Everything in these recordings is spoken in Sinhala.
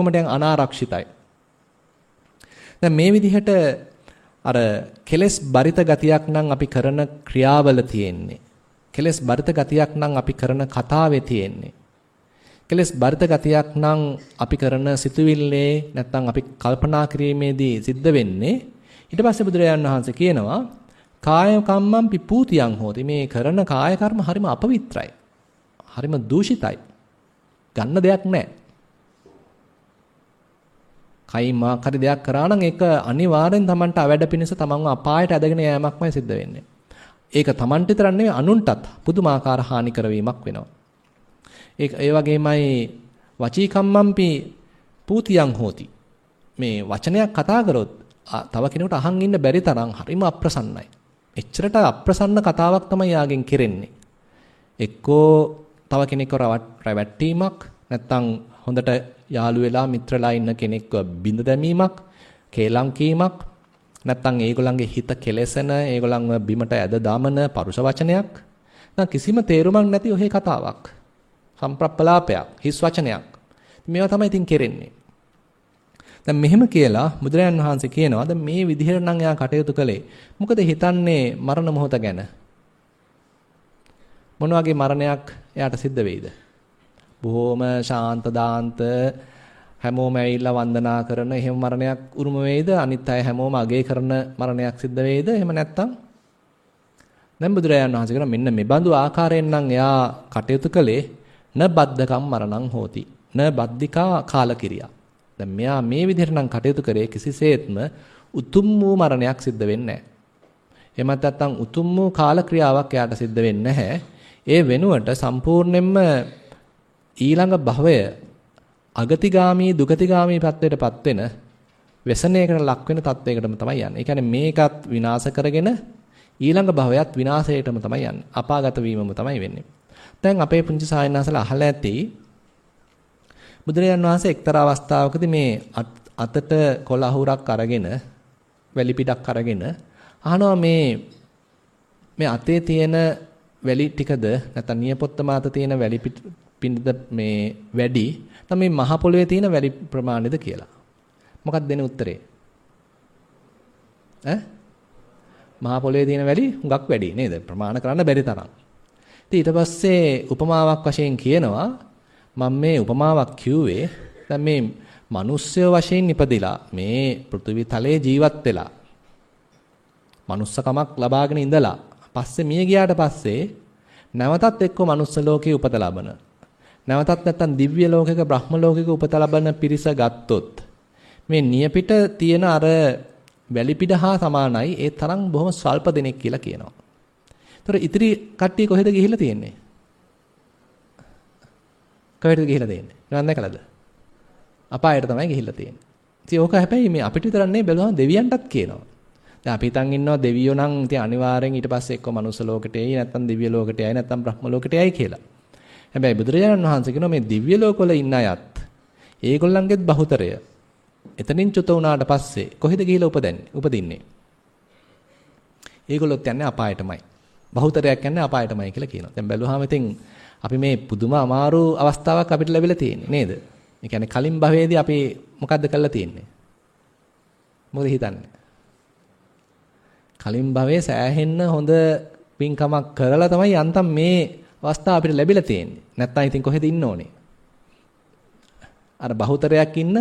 ඔක්කොම දැන් අනාරක්ෂිතයි. දැන් මේ විදිහට අර කෙලස් බරිත ගතියක් නම් අපි කරන ක්‍රියාවල තියෙන්නේ. කෙලස් බරිත ගතියක් නම් අපි කරන කතාවේ තියෙන්නේ. කෙලස් බරිත ගතියක් නම් අපි කරන සිතුවිල්ලේ නැත්නම් අපි කල්පනා කිරීමේදී සිද්ධ වෙන්නේ ඊට පස්සේ බුදුරජාණන් වහන්සේ කියනවා කාය කම්මම් පිපූතියං හෝති මේ කරන කාය කර්ම හරිම අපවිත්‍රයි. හරිම දූෂිතයි. ගන්න දෙයක් නැහැ. කයි මාකරි දෙයක් කරා නම් ඒක අනිවාර්යෙන් Tamanට අවැඩ පිණිස Tamanව අපායට ඇදගෙන යෑමක්මයි සිද්ධ වෙන්නේ. ඒක Tamanට විතරක් නෙවෙයි අනුන්ටත් පුදුමාකාර හානි කරවීමක් වෙනවා. ඒක ඒ වගේමයි වචී කම්මම්පි පූතියං හෝති. මේ වචනයක් කතා කරොත් තව කෙනෙකුට අහන් ඉන්න බැරි තරම් හරිම අප්‍රසන්නයි. එච්චරට අප්‍රසන්න කතාවක් තමයි යාගෙන් කෙරෙන්නේ. එක්කෝ තව කෙනෙක්ව රැවැට්ටීමක් නැත්නම් හොඳට යාළු වෙලා මිත්‍රලා ඉන්න කෙනෙක්ව බිඳ දැමීමක්, කේලම් කීමක්, නැත්නම් ඒගොල්ලන්ගේ හිත කෙලෙසන, ඒගොල්ලන්ව බිමට ඇද දාමන පරුෂ වචනයක්. නැත්නම් කිසිම තේරුමක් නැති ඔහේ කතාවක්. සම්ප්‍රප්පලාපයක්, හිස් වචනයක්. මේවා තමයි ඉතින් කෙරෙන්නේ. දැන් මෙහෙම කියලා බුදුරයන් වහන්සේ කියනවා දැන් මේ විදිහට නම් එයා කටයුතු කළේ. මොකද හිතන්නේ මරණ මොහොත ගැන? මොන වගේ මරණයක් එයාට සිද්ධ වෙයිද? බොහොම ශාන්ත දාන්ත හැමෝම ඇවිල්ලා වන්දනා කරන එහෙම මරණයක් උරුම වෙයිද? අනිත් අය හැමෝම අගේ කරන මරණයක් සිද්ධ වෙයිද? එහෙම නැත්තම් දැන් බුදුරජාණන් වහන්සේ කියන මෙන්න මේ බඳු ආකාරයෙන් නම් එයා කටයුතු කළේ න බද්දකම් මරණං හෝති. න බද්දිකා කාලකිරියා. දැන් මෙයා මේ විදිහට නම් කටයුතු කරේ කිසිසේත්ම උතුම් වූ මරණයක් සිද්ධ වෙන්නේ නැහැ. එමත් නැත්නම් උතුම් වූ කාලක්‍රියාවක් එයාට සිද්ධ වෙන්නේ නැහැ. ඒ වෙනුවට සම්පූර්ණයෙන්ම ඊළඟ භවය අගතිගාමී දුගතිගාමී පැත්තටපත් වෙන වසනයකට ලක් වෙන තත්වයකටම තමයි යන්නේ. ඒ කියන්නේ මේකත් විනාශ කරගෙන ඊළඟ භවයත් විනාශයටම තමයි යන්නේ. අපාගත වීමම තමයි වෙන්නේ. දැන් අපේ පුංචි සායනාසලා අහලා ඇති බුදුරජාන් වහන්සේ එක්තරා අවස්ථාවකදී මේ අතට කොළ අහුරක් අරගෙන වැලි පිටක් අරගෙන අහනවා මේ මේ අතේ තියෙන වැලි ටිකද නැත්නම් නියපොත්ත මාත තියෙන වැලි පිටද මේ වැඩි නැත්නම් මේ මහ පොළවේ තියෙන වැලි ප්‍රමාණයද කියලා. මොකක්ද දෙන උත්තරේ? ඈ මහ පොළවේ තියෙන වැලි හුඟක් වැඩි නේද? ප්‍රමාණ කරන්න බැරි තරම්. ඉතින් ඊට පස්සේ උපමාවක් වශයෙන් කියනවා මම මේ උපමාවක් කිව්වේ දැන් මේ මිනිස්සය වශයෙන් ඉපදිලා මේ පෘථිවි තලයේ ජීවත් වෙලා manussකමක් ලබාගෙන ඉඳලා පස්සේ මිය ගියාට පස්සේ නැවතත් එක්ක manuss ලෝකේ උපත ලබන නැවතත් නැත්තම් දිව්‍ය ලෝකයක බ්‍රහ්ම ලෝකයක උපත ලබන පිරිස ගත්තොත් මේ නියපිට තියෙන අර වැලිපිට හා සමානයි ඒ තරම් බොහොම ස්වල්ප දෙනෙක් කියලා කියනවා. ඒතර ඉතිරි කට්ටිය කොහෙද ගිහිල්ලා තියෙන්නේ? කොහෙටද ගිහිලා තියෙන්නේ? නිවන් දැකලාද? අපායට තමයි ගිහිල්ලා තියෙන්නේ. ඉතින් ඕක හැබැයි මේ අපිට විතරක් නෙවෙයි බැලුවම දෙවියන්ටත් කියනවා. දැන් අපි හිතන් ඉන්නවා දෙවියෝ නම් ඉතින් අනිවාර්යෙන් ඊට පස්සේ එක්ක මනුස්ස ලෝකෙට එයි නැත්නම් දිව්‍ය ලෝකෙට එයි නැත්නම් බ්‍රහ්ම ලෝකෙට එයි කියලා. හැබැයි බුදුරජාණන් වහන්සේ කියනවා මේ දිව්‍ය ලෝකවල ඉන්න අයත් ඒගොල්ලන්ගේත් බහුතරය එතනින් චුත වුණාට පස්සේ කොහෙද ගිහිලා උපදන්නේ? උපදින්නේ. ඒගොල්ලොත් යන්නේ අපායටමයි. බහුතරයක් යන්නේ අපායටමයි කියලා කියනවා. දැන් බැලුවාම ඉතින් අපි මේ පුදුම අමාරු අවස්ථාවක් අපිට ලැබිලා තියෙන්නේ නේද? ඒ කියන්නේ කලින් භවයේදී අපි මොකද්ද කරලා තියෙන්නේ? මොකද හිතන්නේ? කලින් භවයේ සෑහෙන්න හොඳ පින්කමක් කරලා තමයි යන්තම් මේ අවස්ථාව අපිට ලැබිලා තියෙන්නේ. නැත්තම් ඉතින් කොහෙද ඉන්න ඕනේ? අර බහුතරයක් ඉන්න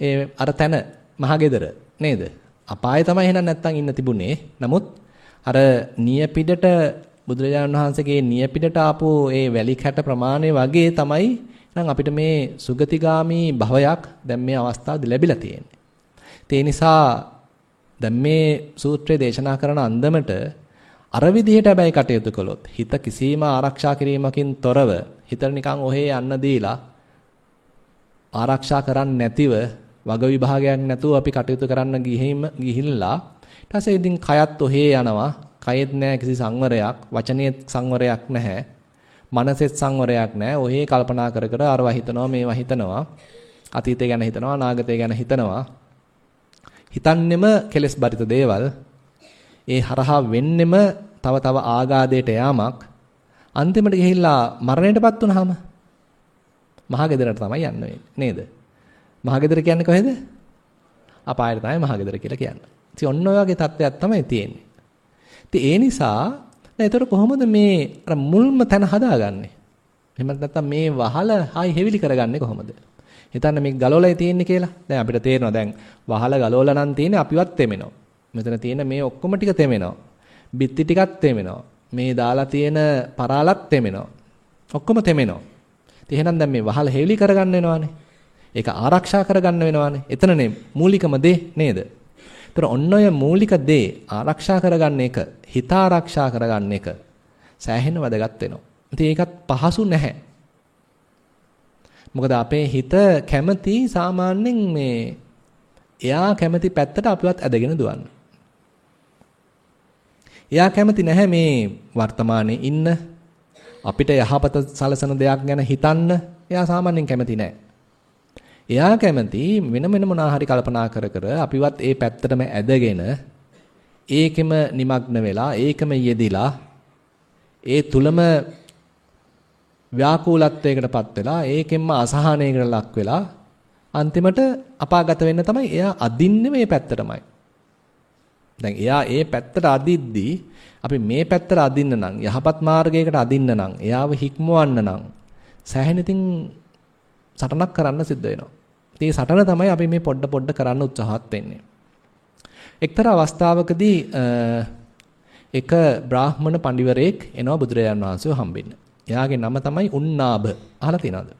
ඒ අර තන මහගෙදර නේද? අපායේ තමයි එහෙනම් නැත්තම් ඉන්න තිබුණේ. නමුත් අර නියපිඩට බුදුරජාණන් වහන්සේගේ නියපිටට ආපු ඒ වැලි කැට ප්‍රමාණය වගේ තමයි නම් අපිට මේ සුගතිගාමි භවයක් දැන් මේ අවස්ථාවේදී ලැබිලා තියෙන්නේ. ඒ නිසා දැන් මේ සූත්‍රය දේශනා කරන අන්දමට අර විදිහට හැබැයි කටයුතු කළොත් හිත කිසිම ආරක්ෂා කිරීමකින් තොරව හිතට නිකන් ඔහේ යන්න දීලා ආරක්ෂා කරන්නේ නැතිව වග විභාගයක් නැතුව අපි කටයුතු කරන්න ගිහින් ගිහිල්ලා ඊට පස්සේ ඉතින් කයත් ඔහේ යනවා කයෙත් නැහැ කිසි සංවරයක්, වචනේත් සංවරයක් නැහැ. මනසෙත් සංවරයක් නැහැ. ඔහේ කල්පනා කර කර අරවා හිතනවා මේවා හිතනවා. අතීතය ගැන හිතනවා, අනාගතය ගැන හිතනවා. හිතන්නෙම කෙලස් බරිත දේවල්. ඒ හරහා වෙන්නෙම තව තව ආගාදයට යාමක්. අන්තිමට ගිහිල්ලා මරණයටපත් වුනහම මහා ගෙදරට තමයි යන්න නේද? මහගෙදර කියන්නේ කොහෙද? අපායට තමයි මහගෙදර කියලා කියන්නේ. ඉතින් ඔන්න ඔය වගේ තත්ත්වයක් තමයි තියෙන්නේ. ඉතින් ඒ නිසා දැන් ඒතර කොහොමද මේ අර මුල්ම තැන හදාගන්නේ? එහෙම නැත්නම් මේ වහල හායි හෙවිලි කරගන්නේ කොහොමද? හිතන්න මේ ගලවලා තියෙන්නේ කියලා. දැන් අපිට තේරෙනවා දැන් වහල ගලවලා නම් තියෙන්නේ අපිවත් තෙමෙනවා. මෙතන තියෙන මේ ඔක්කොම ටික තෙමෙනවා. බිත්ති ටිකක් තෙමෙනවා. මේ දාලා තියෙන පරාලත් තෙමෙනවා. ඔක්කොම තෙමෙනවා. ඉතින් එහෙනම් දැන් මේ වහල හෙවිලි කරගන්න වෙනවානේ. ඒක ආරක්ෂා කරගන්න වෙනවානේ. එතනනේ මූලිකම දේ නේද? ඒතර ඔන්න ඔය මූලික දේ ආරක්ෂා කරගන්න එක, හිත ආරක්ෂා කරගන්න එක සෑහෙන වැදගත් වෙනවා. ඉතින් ඒකත් පහසු නැහැ. මොකද අපේ හිත කැමති සාමාන්‍යයෙන් මේ එයා කැමති පැත්තට අපිවත් ඇදගෙන දුවන්න. එයා කැමති නැහැ මේ වර්තමානයේ ඉන්න අපිට යහපත සලසන දෙයක් ගැන හිතන්න එයා සාමාන්‍යයෙන් කැමති නැහැ. එයා කැමති වෙන වෙන මොනා හරි කල්පනා කර කර අපිවත් ඒ පැත්තටම ඇදගෙන ඒකෙම নিমগ্ন වෙලා ඒකම යෙදිලා ඒ තුලම ව්‍යාකූලත්වයකටපත් වෙලා ඒකෙන්ම අසහනයකට ලක් වෙලා අන්තිමට අපාගත වෙන්න තමයි එයා අදින්නේ මේ පැත්තටමයි. දැන් එයා ඒ පැත්තට අදිද්දී අපි මේ පැත්තට අදින්න නම් යහපත් මාර්ගයකට අදින්න නම් එයාව හික්මවන්න නම් සෑහෙන ඉතින් සටනක් කරන්න සිද්ධ වෙනවා. ඉතින් සටන තමයි අපි මේ පොඩ පොඩ කරන්න උත්සාහත් වෙන්නේ. එක්තරා අවස්ථාවකදී එක බ්‍රාහ්මණ පඬිවරයෙක් එනවා බුදුරජාන් වහන්සේව හම්බෙන්න. එයාගේ නම තමයි උන්නාභ. අහලා තියෙනවද?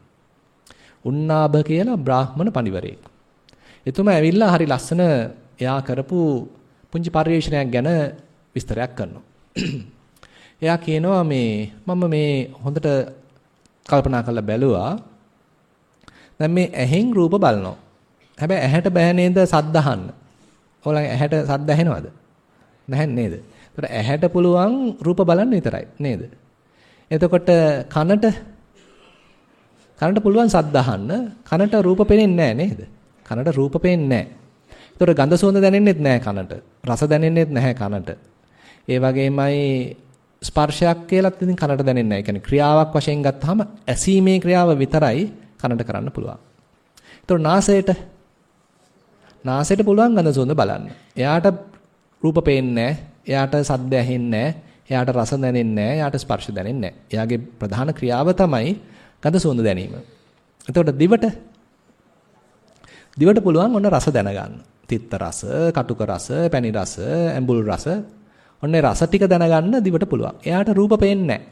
උන්නාභ කියලා බ්‍රාහ්මණ පඬිවරයෙක්. එතුමා ඇවිල්ලා හරි ලස්සන එයා කරපු පුංචි පරිශ්‍රණයක් ගැන විස්තරයක් කරනවා. එයා කියනවා මේ මම මේ හොඳට කල්පනා කරලා බැලුවා. දැන් මේ ඇහෙන් රූප බලනවා. හැබැයි ඇහැට බෑ නේද සද්ද අහන්න. ඕලගේ ඇහැට සද්ද ඇහෙනවද? නැහැ නේද? ඒතර ඇහැට පුළුවන් රූප බලන්න විතරයි නේද? එතකොට කනට කනට පුළුවන් සද්ද අහන්න කනට රූප පේන්නේ නේද? කනට රූප පේන්නේ නැහැ. ඒතකොට ගඳ සුවඳ දැනෙන්නෙත් නැහැ කනට. රස දැනෙන්නෙත් නැහැ කනට. ඒ වගේමයි ස්පර්ශයක් කියලාත් ඉතින් කනට දැනෙන්නේ නැහැ. ඒ කියන්නේ ක්‍රියාවක් වශයෙන් ගත්තාම ඇසීමේ ක්‍රියාව විතරයි කනට කරන්න පුළුවන්. ඒතකොට නාසයට නාසයට පුළුවන් ගඳ සුවඳ බලන්න. එයාට රූප පේන්නේ එයාට සද්ද ඇහෙන්නේ එයාට රස දැනෙන්නේ නැහැ. එයාට ස්පර්ශ දැනෙන්නේ නැහැ. එයාගේ ප්‍රධාන ක්‍රියාව තමයි ගඳ සුවඳ දැනීම. එතකොට දිවට දිවට පුළුවන් ඔන්න රස දැනගන්න. තිත්ත රස, කටුක රස, පැණි රස, ඇඹුල් රස. ඔන්න රස ටික දැනගන්න දිවට පුළුවන්. එයාට රූප පේන්නේ නැහැ.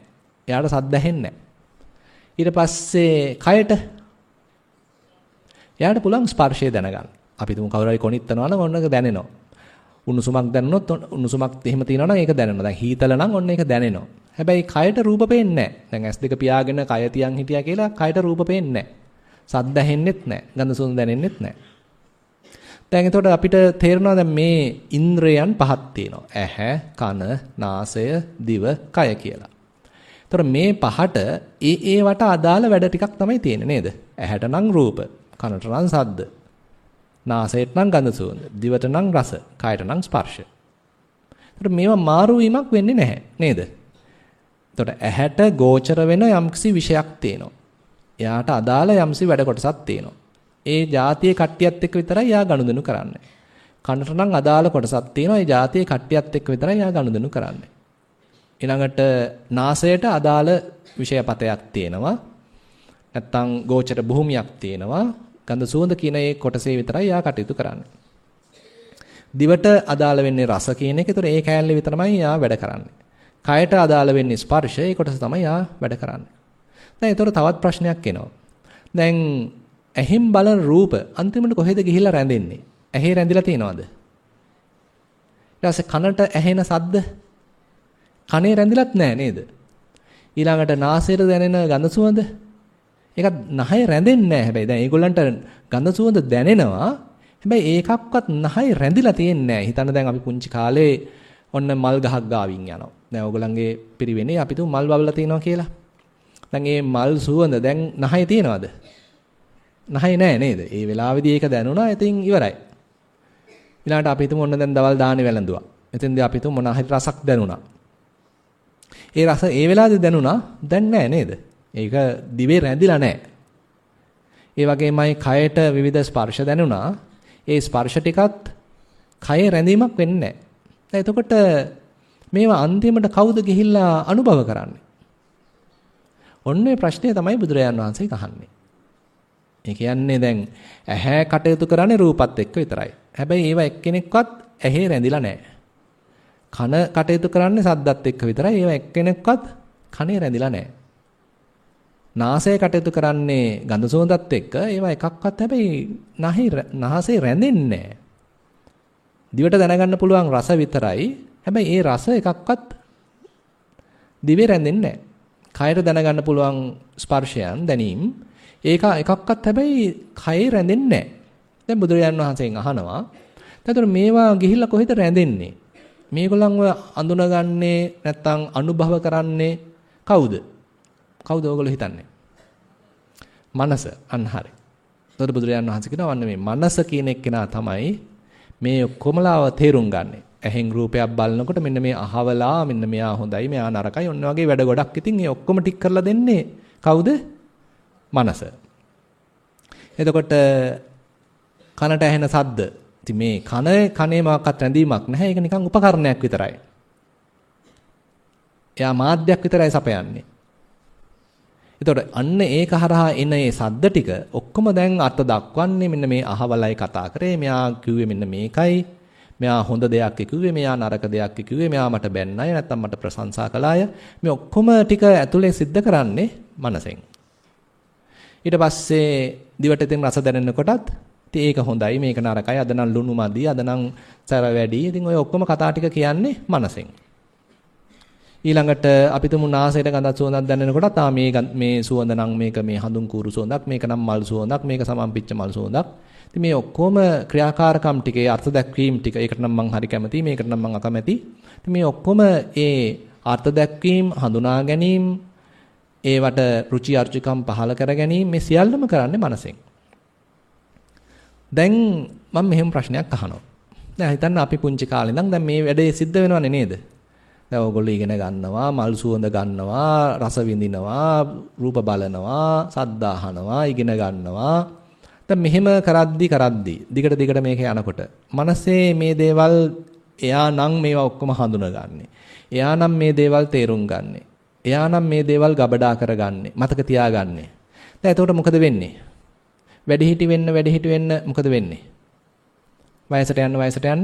එයාට සද්ද ඇහෙන්නේ නැහැ. ඊට පස්සේ කයට එයාට පුළුවන් ස්පර්ශය දැනගන්න. අපි තුමු කවුරු හරි කොනිටනවා නම් ඔන්නක දැනෙනවා. උණුසුමක් දැනුනොත් උණුසුමක් එහෙම තියෙනවා නම් ඒක දැනෙනවා. දැන් හීතල නම් ඔන්න ඒක දැනෙනවා. හැබැයි කයට රූප පේන්නේ නැහැ. දැන් S2 පියාගෙන කය තියන් හිටියා කියලා කයට රූප පේන්නේ නැහැ. සද්ද ඇහෙන්නෙත් නැහැ. ගඳ සුවඳ දැනෙන්නෙත් නැහැ. දැන් එතකොට අපිට තේරෙනවා දැන් මේ ඉන්ද්‍රයන් පහක් තියෙනවා. ඇහැ, කන, නාසය, දිව, කය කියලා. එතකොට මේ පහට ඒ ඒ වට අදාළ වැඩ ටිකක් තමයි තියෙන්නේ නේද? ඇහැට නම් රූප, කනට නම් සද්ද, නාසයට නම් ගඳ සුවඳ, දිවට නම් රස, කයට නම් ස්පර්ශ. එතකොට මේවා මාරු වීමක් වෙන්නේ නැහැ නේද? එතකොට ඇහැට ගෝචර වෙන යම්කිසි විෂයක් තියෙනවා. එයාට අදාළ යම්සි වැඩ කොටසක් තියෙනවා. ඒ જાතියේ කට්ටියත් එක්ක විතරයි යා ගනුදෙනු කරන්නේ. කනට නම් අදාළ කොටසක් තියෙනවා. ඒ જાතියේ කට්ටියත් එක්ක විතරයි යා ගනුදෙනු කරන්නේ. ඊළඟට නාසයට අදාළ විෂයපතයක් තියෙනවා. නැත්තම් ගෝචර භූමියක් තියෙනවා. ගන්ධ සුවඳ කියන ඒ කොටසේ විතරයි යා කටයුතු කරන්නේ. දිවට අදාළ වෙන්නේ රස කියන එක. ඒතර ඒ කෑල්ලේ විතරමයි යා වැඩ කරන්නේ. කයට අදාළ වෙන්නේ ස්පර්ශ. ඒ කොටස තමයි යා වැඩ කරන්නේ. දැන් ඒතර තවත් ප්‍රශ්නයක් එනවා. දැන් ඇහිම් බලන රූප අන්තිමට කොහෙද ගිහිල්ලා රැඳෙන්නේ? ඇහි රැඳිලා තියනවද? ඊට පස්සේ කනට ඇහෙන සද්ද කනේ රැඳිලත් නැහැ නේද? ඊළඟට නාසයට දැනෙන ගඳ සුවඳ ඒකත් නහය රැඳෙන්නේ නැහැ. හැබැයි දැන් ඒගොල්ලන්ට ගඳ සුවඳ දැනෙනවා. හැබැයි ඒකක්වත් නහය රැඳිලා තියෙන්නේ නැහැ. හිතන්න දැන් අපි පුංචි කාලේ ඔන්න මල් ගහක් ගාවින් යනවා. දැන් ඕගොල්ලන්ගේ පිරිවෙනේ අපි තු මල් බබලා තිනවා කියලා. දැන් මේ මල් සුවඳ දැන් නහය තියනවද? නහය නෑ නේද? ඒ වෙලාවේදී ඒක දැනුණා. ඉතින් ඉවරයි. ඊළඟට අපි හිතමු ඔන්න දැන් දවල් දාන්නේ වැළඳුවා. එතෙන්දී අපි හිතමු මොන හරි රසක් දැනුණා. ඒ රස ඒ වෙලාවේදී දැනුණා. දැන් නෑ නේද? ඒක දිවේ රැඳිලා නෑ. ඒ වගේමයි කයට විවිධ ස්පර්ශ දැනුණා. ඒ ස්පර්ශ ටිකත් කයේ රැඳීමක් වෙන්නේ නැහැ. එතකොට මේවා අන්තිමට කවුද ගිහිල්ලා අනුභව කරන්නේ? ඔන්න ඔය ප්‍රශ්නේ තමයි බුදුරජාන් වහන්සේ අහන්නේ. ඒ කියන්නේ දැන් ඇහැ කටයුතු කරන්නේ රූපත් එක්ක විතරයි. හැබැයි ඒව එක්කෙනෙක්වත් ඇහි රැඳිලා නැහැ. කන කටයුතු කරන්නේ සද්දත් එක්ක විතරයි. ඒව එක්කෙනෙක්වත් කනේ රැඳිලා නැහැ. නාසය කටයුතු කරන්නේ ගඳ සුවඳත් එක්ක. ඒව එකක්වත් හැබැයි නැහි නාසයේ රැඳෙන්නේ නැහැ. දිවට දැනගන්න පුළුවන් රස විතරයි. හැබැයි ඒ රස එකක්වත් දිවේ රැඳෙන්නේ නැහැ. කයට දැනගන්න පුළුවන් ස්පර්ශයන් දැනීම ඒක එකක්වත් හැබැයි කයේ රැඳෙන්නේ නැහැ. දැන් බුදුරජාන් වහන්සේගෙන් අහනවා. එතකොට මේවා ගිහිල්ලා කොහෙද රැඳෙන්නේ? මේගොල්ලන්ව අඳුනගන්නේ නැත්නම් අනුභව කරන්නේ කවුද? කවුද ඔයගොල්ලෝ හිතන්නේ? මනස අන්න හරි. එතකොට බුදුරජාන් වහන්සේ කියනවා වන්න මේ මනස කියන එක්කෙනා තමයි මේ කොමලාව තේරුම් ගන්නෙ. ඇහෙන් රූපයක් බලනකොට මෙන්න මේ අහවලා මෙන්න මෙයා හොඳයි මෙයා නරකයි ඔන්න වගේ වැඩ ගොඩක් ඉතින් ඒ ඔක්කොම ටික කරලා දෙන්නේ කවුද? මනස. එතකොට කනට ඇහෙන සද්ද. ඉතින් මේ කන කනේ මොකක්වත් රැඳීමක් නැහැ. ඒක නිකන් උපකරණයක් විතරයි. එයා මාධ්‍යයක් විතරයි සපයන්නේ. එතකොට අන්න ඒක හරහා එන මේ සද්ද ටික ඔක්කොම දැන් අර්ථ දක්වන්නේ මෙන්න මේ අහවලයි කතා කරේ. මෙයා කිව්වේ මෙන්න මේකයි. මෙයා හොඳ දෙයක් කිව්වේ, මෙයා නරක දෙයක් කිව්වේ, මෙයා මට බැන්නයි නැත්නම් මට ප්‍රශංසා කළාය. මේ ඔක්කොම ටික ඇතුලේ සිද්ධ කරන්නේ මනසෙන්. ඊට පස්සේ දිවට ඉතින් රස දැනෙන කොටත් ඉතින් ඒක හොඳයි. මේක නරකයි. අද නම් ලුණු මදි. අද නම් සැර වැඩි. ඉතින් ඔය ඔක්කොම කතා ටික කියන්නේ මනසෙන්. ඊළඟට අපි තුමු නාසයට ගඳක් සුවඳක් දැනෙන කොටත් ආ මේ මේ සුවඳ නම් මේක මේ හඳුන් කූරු සුවඳක් මේක නම් මල් සුවඳක් මේක සමම්පිච්ච මල් සුවඳක්. ඉතින් මේ ඔක්කොම ක්‍රියාකාරකම් ටික ඒ අර්ථ දැක්වීම ටික ඒකට නම් මං හරි කැමතියි මේකට නම් මං අකමැති. ඉතින් මේ ඔක්කොම ඒ අර්ථ දැක්වීම හඳුනා ගැනීම ඒවට රුචි අරුචිකම් පහල කර ගැනීම මේ සියල්ලම කරන්නේ මනසෙන්. දැන් මම මෙහෙම ප්‍රශ්නයක් අහනවා. දැන් හිතන්න අපි පුංචි කාලේ ඉඳන් දැන් මේ වැඩේ සිද්ධ වෙනවනේ නේද? දැන් ඕගොල්ලෝ ඉගෙන ගන්නවා, මල් සුවඳ ගන්නවා, රස විඳිනවා, රූප බලනවා, සද්ද අහනවා, ඉගෙන ගන්නවා. දැන් මෙහෙම කරද්දි කරද්දි දිගට දිගට මේක යනකොට මනසේ මේ දේවල් එයා නම් මේවා ඔක්කොම හඳුනගන්නේ. එයා නම් මේ දේවල් තේරුම් ගන්නේ. එයා නම් මේ දේවල් ගබඩා කරගන්නේ මතක තියාගන්නේ. දැන් එතකොට මොකද වෙන්නේ? වැඩිහිටි වෙන්න වැඩිහිටි වෙන්න මොකද වෙන්නේ? වයසට යන්න වයසට යන්න